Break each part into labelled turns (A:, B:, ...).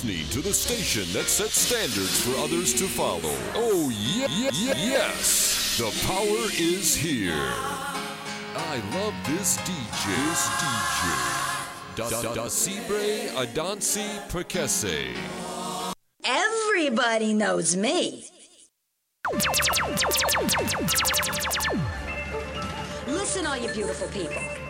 A: Listening to the station that sets standards for others to follow. Oh, yeah, yeah, yes. The power is here. I love this DJ. This DJ. Da, da, da Cibre Adansi Prekese.
B: Everybody knows me. Listen, all you beautiful people.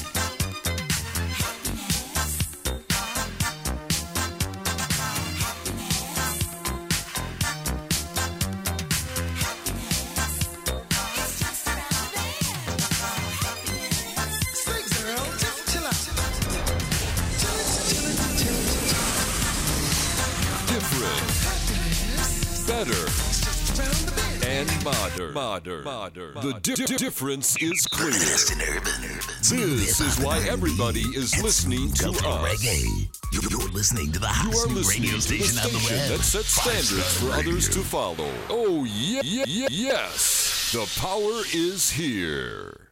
A: Better. And modern. Modern. Modern. The di- di- difference is clear. This is why everybody is listening to us.
C: You're listening to the hottest radio station on the web.
A: that sets standards for others to follow. Oh, yeah, yeah, yes. The power is here.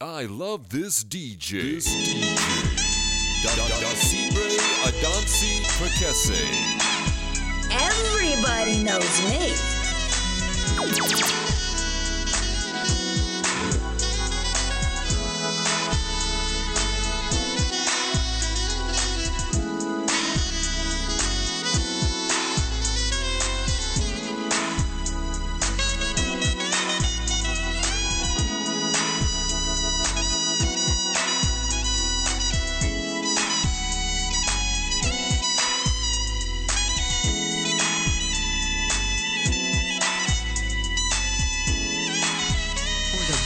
A: I love this DJ. This DJ. Da da da Cibre Adansi Prekese.
B: Everybody knows me.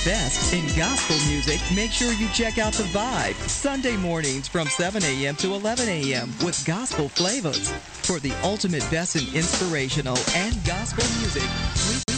D: Best in gospel music, make sure you check out The Vibe Sunday mornings from 7 a.m. to 11 a.m. with gospel flavors. For the ultimate best in inspirational and gospel music,